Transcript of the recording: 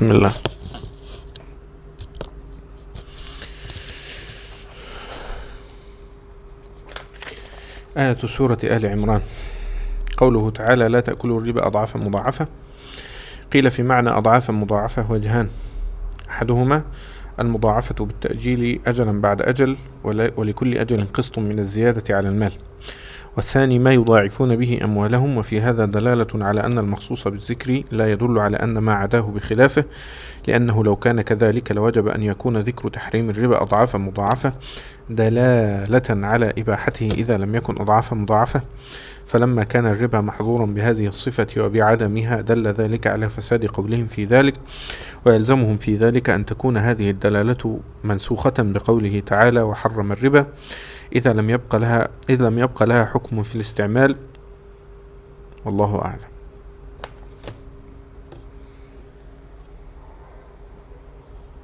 بسم الله. آية سورة آل عمران. قوله تعالى لا تأكلوا الربا أضعافا مضاعفة. قيل في معنى أضعافا مضاعفة وجهان أحدهما المضاعفة بالتأجيل أجلا بعد أجل ولكل أجل قسط من الزيادة على المال. والثاني ما يضاعفون به أموالهم وفي هذا دلالة على أن المخصوص بالذكر لا يدل على أن ما عداه بخلافه لأنه لو كان كذلك لوجب أن يكون ذكر تحريم الربا أضعافا مضاعفة دلالة على إباحته إذا لم يكن أضعافا مضاعفة. فلما كان الربا محظورا بهذه الصفة وبعدمها دل ذلك على فساد قولهم في ذلك. ويلزمهم في ذلك أن تكون هذه الدلالة منسوخة بقوله تعالى وحرم الربا إذا لم يبق لها إذا لم يبق لها حكم في الاستعمال. والله أعلم.